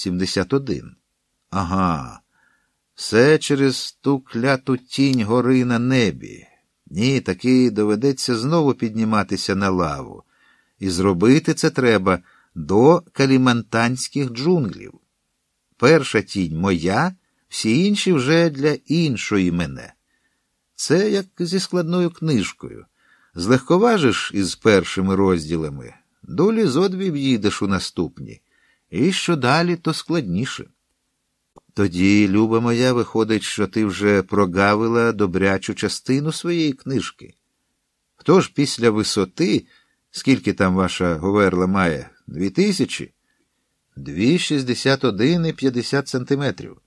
71. Ага. Все через ту кляту тінь гори на небі. Ні, таки доведеться знову підніматися на лаву. І зробити це треба до калімантанських джунглів. Перша тінь моя, всі інші вже для іншої мене. Це як зі складною книжкою. Злегковажиш із першими розділами, долі зодві в'їдеш у наступні, і що далі, то складніше. Тоді, люба моя, виходить, що ти вже прогавила добрячу частину своєї книжки. Хто ж після висоти, скільки там ваша говерла має? Дві тисячі? Дві шістдесят один і п'ятдесят сантиметрів.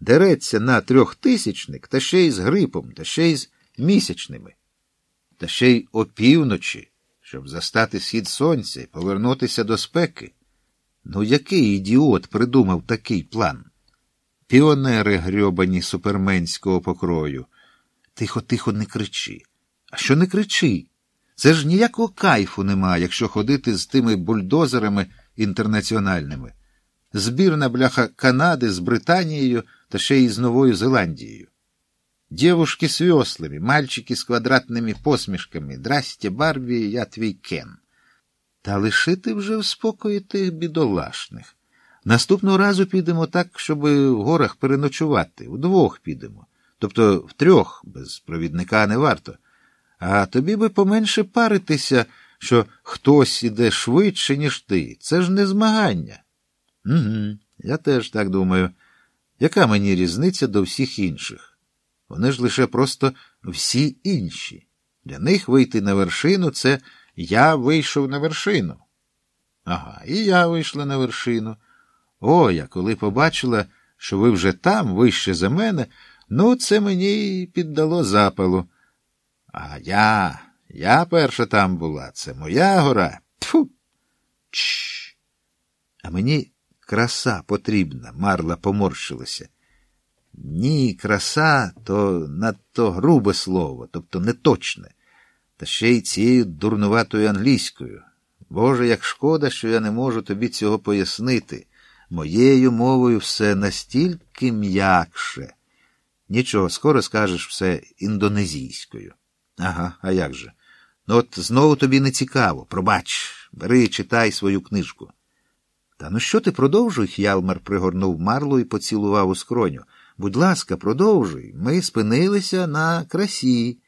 Дереться на трьохтисячник, та ще й з грипом, та ще й з місячними, та ще й опівночі, щоб застати схід сонця і повернутися до спеки. Ну, який ідіот придумав такий план? Піонери грьобані суперменського покрою. Тихо, тихо, не кричи. А що не кричи? Це ж ніякого кайфу нема, якщо ходити з тими бульдозерами інтернаціональними. Збірна бляха Канади з Британією та ще й з Новою Зеландією. Дівушки з веслами, мальчики з квадратними посмішками. Здрасте, Барбі, я твій Кен. Та лишити вже в спокої тих бідолашних. Наступного разу підемо так, щоб в горах переночувати. Вдвох підемо. Тобто втрьох, без провідника не варто. А тобі би поменше паритися, що хтось іде швидше, ніж ти. Це ж не змагання. Угу, я теж так думаю. Яка мені різниця до всіх інших? Вони ж лише просто всі інші. Для них вийти на вершину це я вийшов на вершину. Ага, і я вийшла на вершину. О, я коли побачила, що ви вже там, вище за мене, ну, це мені піддало запалу. А я, я перша там була, це моя гора. Тфу. Чш. А мені краса потрібна, Марла поморщилася. Ні, краса то надто грубе слово, тобто неточне, та ще й цією дурнуватою англійською. Боже, як шкода, що я не можу тобі цього пояснити. Моєю мовою все настільки м'якше. Нічого, скоро скажеш все індонезійською. Ага, а як же? Ну, от знову тобі не цікаво. Пробач, бери, читай свою книжку. Та ну що ти продовжуй? Ялмар пригорнув марлу і поцілував у скроню. Будь ласка, продовжуй. Ми спинилися на красі.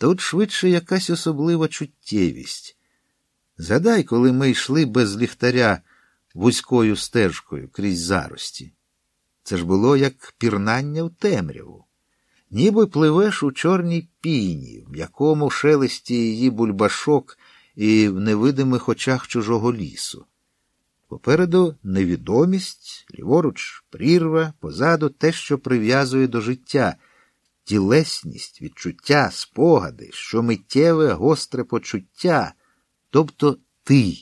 Тут швидше якась особлива чуттєвість. Згадай, коли ми йшли без ліхтаря вузькою стежкою крізь зарості. Це ж було як пірнання в темряву. Ніби пливеш у чорній піні, в якому шелесті її бульбашок і в невидимих очах чужого лісу. Попереду невідомість, ліворуч, прірва, позаду те, що прив'язує до життя, тілесність, відчуття, спогади, що миттєве, гостре почуття, тобто ти.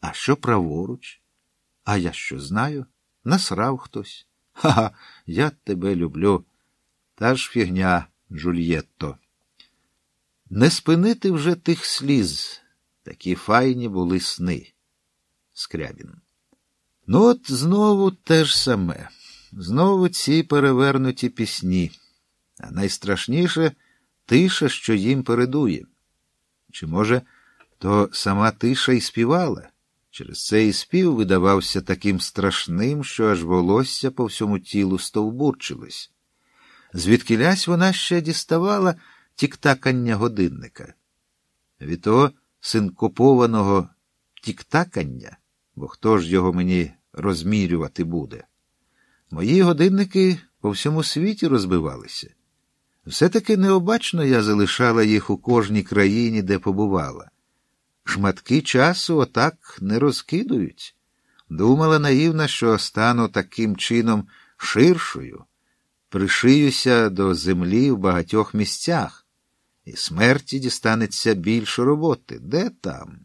А що праворуч? А я що знаю? Насрав хтось. Ха-ха, я тебе люблю. Та ж фігня, Жульєтто. Не спинити вже тих сліз. Такі файні були сни. Скрябін. Ну, от знову те ж саме. Знову ці перевернуті пісні. А найстрашніше тиша, що їм передує. Чи, може, то сама тиша й співала? Через це і спів видавався таким страшним, що аж волосся по всьому тілу стовбурчилось. Звідкилясь вона ще діставала тіктакання годинника. Від того синкопованого тіктакання, бо хто ж його мені розмірювати буде? Мої годинники по всьому світі розбивалися. Все-таки необачно я залишала їх у кожній країні, де побувала. Шматки часу отак не розкидують. Думала наївна, що стану таким чином ширшою, пришиюся до землі в багатьох місцях, і смерті дістанеться більше роботи. Де там?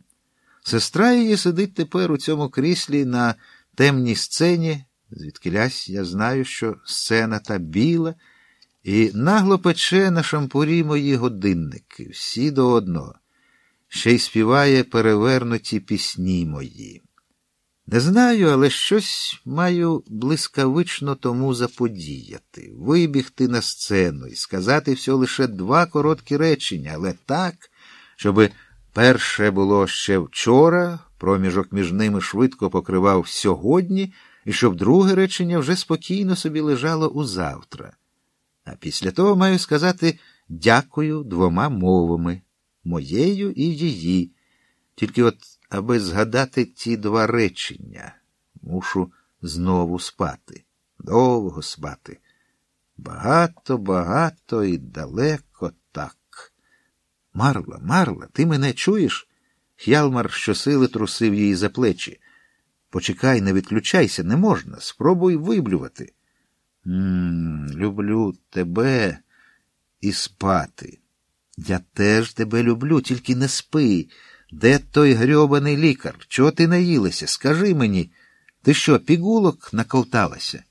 Сестра її сидить тепер у цьому кріслі на темній сцені, звідкилясь я знаю, що сцена та біла, і нагло пече на шампурі мої годинники, всі до одного ще й співає перевернуті пісні мої. Не знаю, але щось маю блискавично тому заподіяти, вибігти на сцену і сказати всього лише два короткі речення, але так, щоби перше було ще вчора, проміжок між ними швидко покривав сьогодні, і щоб друге речення вже спокійно собі лежало у завтра. А після того маю сказати дякую двома мовами моєю і її. Тільки от, аби згадати ті два речення, мушу знову спати, довго спати. Багато, багато і далеко так. Марла, Марла, ти мене чуєш? Хялмар щосили трусив її за плечі. Почекай, не відключайся, не можна. Спробуй виблювати. М люблю тебе і спати. Я теж тебе люблю, тільки не спи. Де той грьобаний лікар? Чого ти наїлася? Скажи мені, ти що, пігулок наколталася?